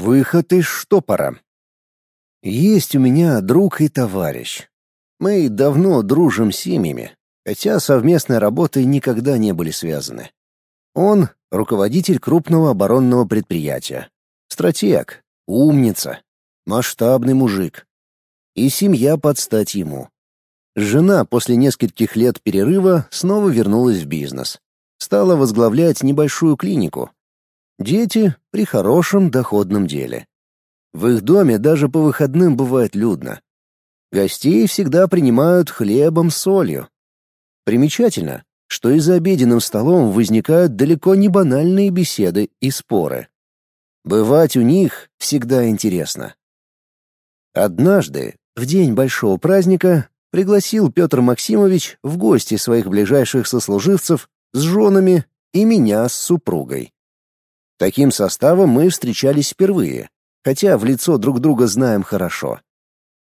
Выход из штопора. Есть у меня друг и товарищ. Мы давно дружим семьями, хотя совместной работой никогда не были связаны. Он — руководитель крупного оборонного предприятия. Стратег, умница, масштабный мужик. И семья под стать ему. Жена после нескольких лет перерыва снова вернулась в бизнес. Стала возглавлять небольшую клинику, Дети при хорошем доходном деле. В их доме даже по выходным бывает людно. Гостей всегда принимают хлебом с солью. Примечательно, что и за обеденным столом возникают далеко не банальные беседы и споры. Бывать у них всегда интересно. Однажды, в день большого праздника, пригласил Петр Максимович в гости своих ближайших сослуживцев с женами и меня с супругой. Таким составом мы встречались впервые, хотя в лицо друг друга знаем хорошо.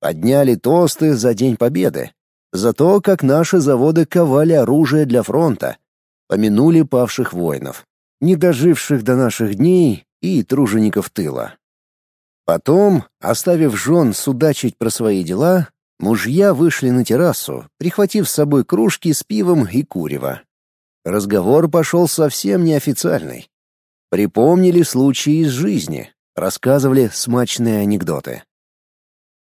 Подняли тосты за День Победы, за то, как наши заводы ковали оружие для фронта, помянули павших воинов, не доживших до наших дней и тружеников тыла. Потом, оставив жен судачить про свои дела, мужья вышли на террасу, прихватив с собой кружки с пивом и курево. Разговор пошел совсем неофициальный. Припомнили случаи из жизни, рассказывали смачные анекдоты.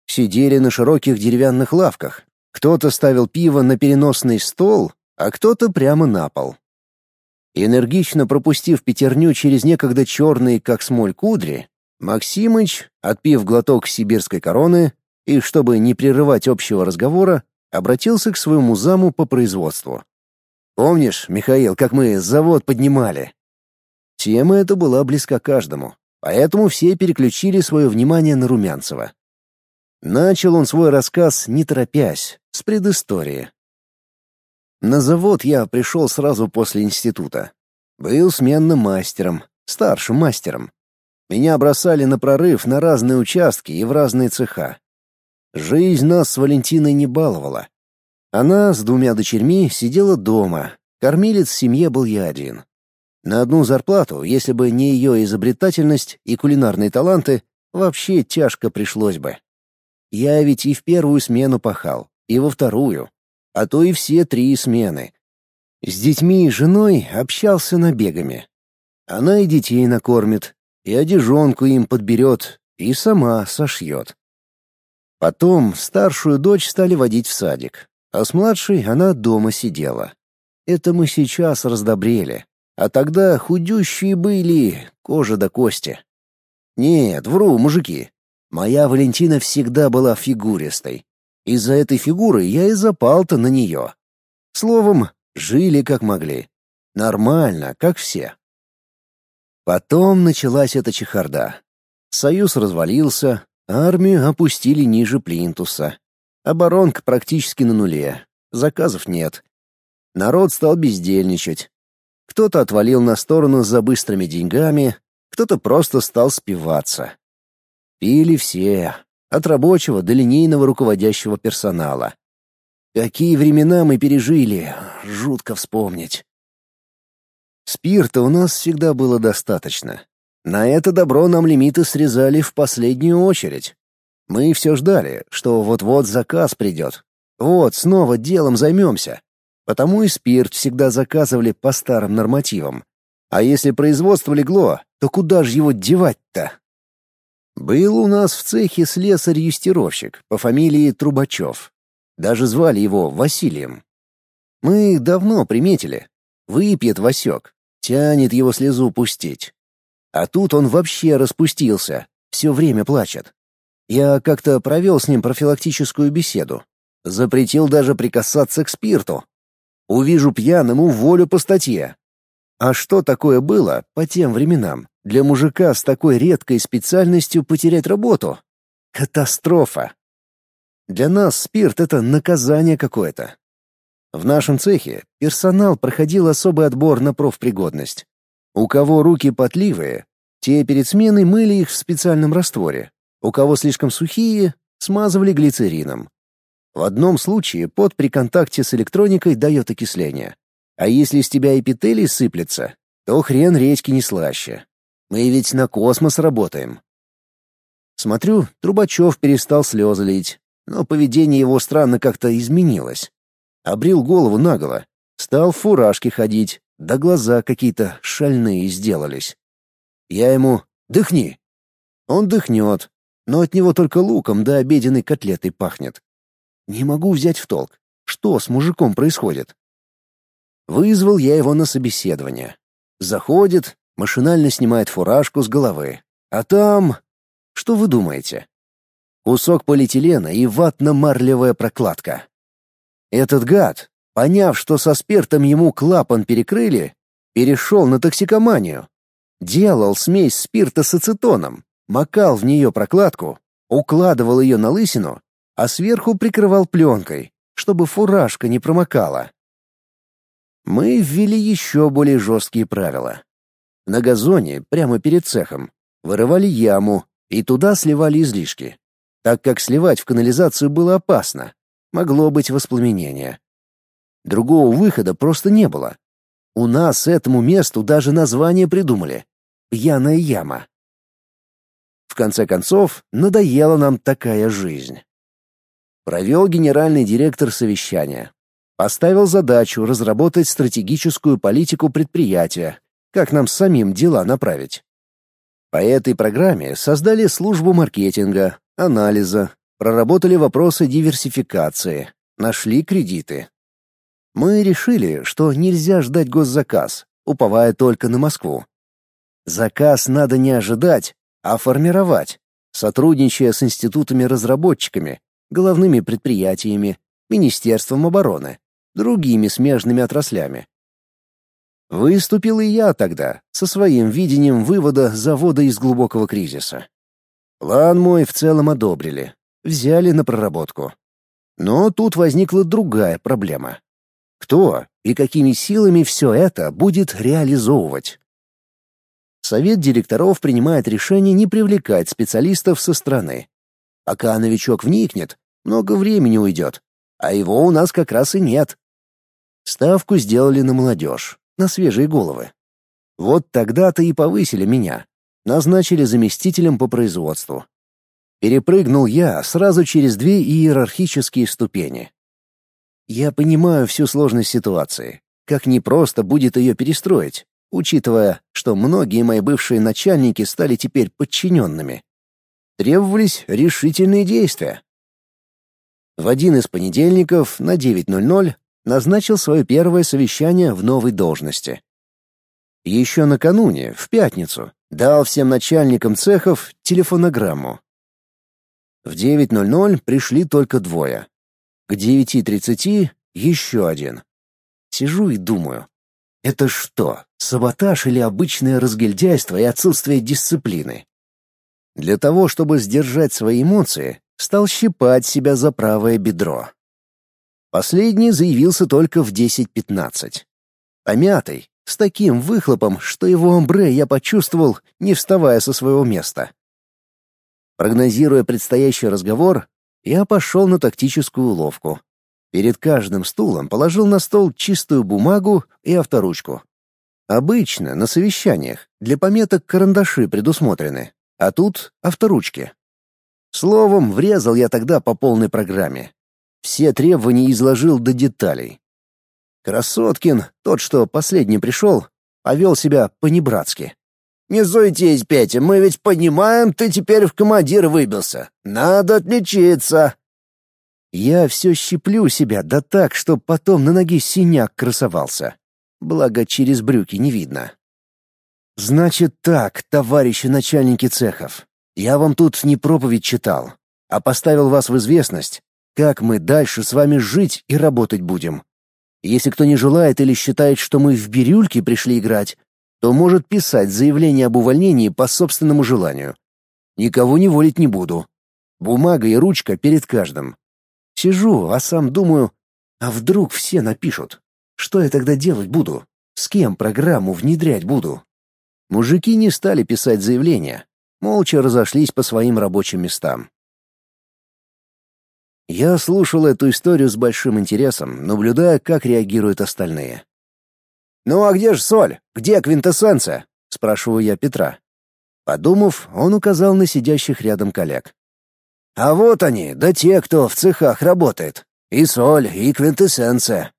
Сидели на широких деревянных лавках. Кто-то ставил пиво на переносный стол, а кто-то прямо на пол. Энергично пропустив пятерню через некогда черные, как смоль, кудри, Максимыч, отпив глоток сибирской короны и, чтобы не прерывать общего разговора, обратился к своему заму по производству. «Помнишь, Михаил, как мы завод поднимали? Тема эта была близка каждому, поэтому все переключили свое внимание на Румянцева. Начал он свой рассказ не торопясь, с предыстории. На завод я пришел сразу после института. Был сменным мастером, старшим мастером. Меня бросали на прорыв на разные участки и в разные цеха. Жизнь нас с Валентиной не баловала. Она с двумя дочерьми сидела дома, кормилец в семье был я один. На одну зарплату, если бы не ее изобретательность и кулинарные таланты, вообще тяжко пришлось бы. Я ведь и в первую смену пахал, и во вторую, а то и все три смены. С детьми и женой общался набегами. Она и детей накормит, и одежонку им подберет, и сама сошьет. Потом старшую дочь стали водить в садик, а с младшей она дома сидела. Это мы сейчас раздобрели. А тогда худющие были, кожа до кости. Нет, вру, мужики. Моя Валентина всегда была фигуристой. Из-за этой фигуры я и запал-то на нее. Словом, жили как могли. Нормально, как все. Потом началась эта чехарда. Союз развалился, армию опустили ниже плинтуса. Оборонка практически на нуле, заказов нет. Народ стал бездельничать, кто-то отвалил на сторону за быстрыми деньгами, кто-то просто стал спиваться. Пили все, от рабочего до линейного руководящего персонала. Какие времена мы пережили, жутко вспомнить. Спирта у нас всегда было достаточно. На это добро нам лимиты срезали в последнюю очередь. Мы все ждали, что вот-вот заказ придет. Вот, снова делом займемся. Потому и спирт всегда заказывали по старым нормативам. А если производство легло, то куда же его девать-то? Был у нас в цехе слесарь-юстировщик по фамилии Трубачев. Даже звали его Василием. Мы давно приметили. Выпьет Васек, тянет его слезу пустить. А тут он вообще распустился, все время плачет. Я как-то провел с ним профилактическую беседу. Запретил даже прикасаться к спирту. Увижу пьяным, уволю по статье. А что такое было по тем временам для мужика с такой редкой специальностью потерять работу? Катастрофа. Для нас спирт — это наказание какое-то. В нашем цехе персонал проходил особый отбор на профпригодность. У кого руки потливые, те перед сменой мыли их в специальном растворе. У кого слишком сухие, смазывали глицерином. В одном случае пот при контакте с электроникой дает окисление. А если с тебя эпителий сыплется, то хрен редьки не слаще. Мы ведь на космос работаем. Смотрю, Трубачев перестал слезы лить, но поведение его странно как-то изменилось. Обрил голову наголо, стал в фуражке ходить, да глаза какие-то шальные сделались. Я ему «Дыхни». Он дыхнет, но от него только луком да обеденной котлетой пахнет. Не могу взять в толк, что с мужиком происходит. Вызвал я его на собеседование. Заходит, машинально снимает фуражку с головы. А там... Что вы думаете? Кусок полиэтилена и ватно-марлевая прокладка. Этот гад, поняв, что со спиртом ему клапан перекрыли, перешел на токсикоманию. Делал смесь спирта с ацетоном, макал в нее прокладку, укладывал ее на лысину, а сверху прикрывал пленкой, чтобы фуражка не промокала. Мы ввели еще более жесткие правила. На газоне, прямо перед цехом, вырывали яму и туда сливали излишки, так как сливать в канализацию было опасно, могло быть воспламенение. Другого выхода просто не было. У нас этому месту даже название придумали — «Пьяная яма». В конце концов, надоела нам такая жизнь. Провел генеральный директор совещания. Поставил задачу разработать стратегическую политику предприятия, как нам самим дела направить. По этой программе создали службу маркетинга, анализа, проработали вопросы диверсификации, нашли кредиты. Мы решили, что нельзя ждать госзаказ, уповая только на Москву. Заказ надо не ожидать, а формировать, сотрудничая с институтами-разработчиками, головными предприятиями, Министерством обороны, другими смежными отраслями. Выступил и я тогда, со своим видением вывода завода из глубокого кризиса. План мой в целом одобрили, взяли на проработку. Но тут возникла другая проблема. Кто и какими силами все это будет реализовывать? Совет директоров принимает решение не привлекать специалистов со стороны. Пока новичок вникнет, много времени уйдет, а его у нас как раз и нет. Ставку сделали на молодежь на свежие головы. Вот тогда-то и повысили меня. Назначили заместителем по производству. Перепрыгнул я сразу через две иерархические ступени. Я понимаю всю сложность ситуации, как непросто будет ее перестроить, учитывая, что многие мои бывшие начальники стали теперь подчиненными. Требовались решительные действия. В один из понедельников на 9.00 назначил свое первое совещание в новой должности. Еще накануне, в пятницу, дал всем начальникам цехов телефонограмму. В 9.00 пришли только двое. К 9.30 еще один. Сижу и думаю, это что, саботаж или обычное разгильдяйство и отсутствие дисциплины? Для того, чтобы сдержать свои эмоции, стал щипать себя за правое бедро. Последний заявился только в 10.15. Помятый, с таким выхлопом, что его амбре я почувствовал, не вставая со своего места. Прогнозируя предстоящий разговор, я пошел на тактическую уловку. Перед каждым стулом положил на стол чистую бумагу и авторучку. Обычно на совещаниях для пометок карандаши предусмотрены, а тут авторучки. Словом, врезал я тогда по полной программе. Все требования изложил до деталей. Красоткин, тот, что последний пришел, повел себя по-небратски. «Не суетись, Петя, мы ведь понимаем, ты теперь в командир выбился. Надо отличиться!» Я все щиплю себя, да так, что потом на ноге синяк красовался. Благо, через брюки не видно. «Значит так, товарищи начальники цехов, я вам тут не проповедь читал, а поставил вас в известность, как мы дальше с вами жить и работать будем. Если кто не желает или считает, что мы в бирюльке пришли играть, то может писать заявление об увольнении по собственному желанию. Никого не волить не буду. Бумага и ручка перед каждым. Сижу, а сам думаю, а вдруг все напишут? Что я тогда делать буду? С кем программу внедрять буду? Мужики не стали писать заявления, молча разошлись по своим рабочим местам. Я слушал эту историю с большим интересом, наблюдая, как реагируют остальные. «Ну а где же соль? Где квинтэссенция?» — спрашиваю я Петра. Подумав, он указал на сидящих рядом коллег. «А вот они, да те, кто в цехах работает. И соль, и квинтэссенция».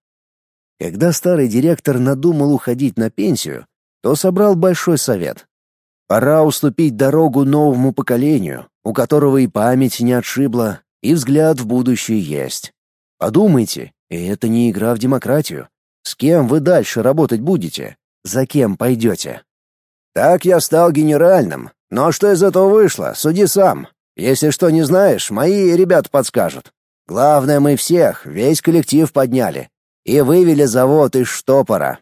Когда старый директор надумал уходить на пенсию, то собрал большой совет. Пора уступить дорогу новому поколению, у которого и память не отшибла, и взгляд в будущее есть. Подумайте, и это не игра в демократию. С кем вы дальше работать будете? За кем пойдете? Так я стал генеральным. Но что из этого вышло, суди сам. Если что не знаешь, мои ребята подскажут. Главное, мы всех, весь коллектив подняли и вывели завод из штопора.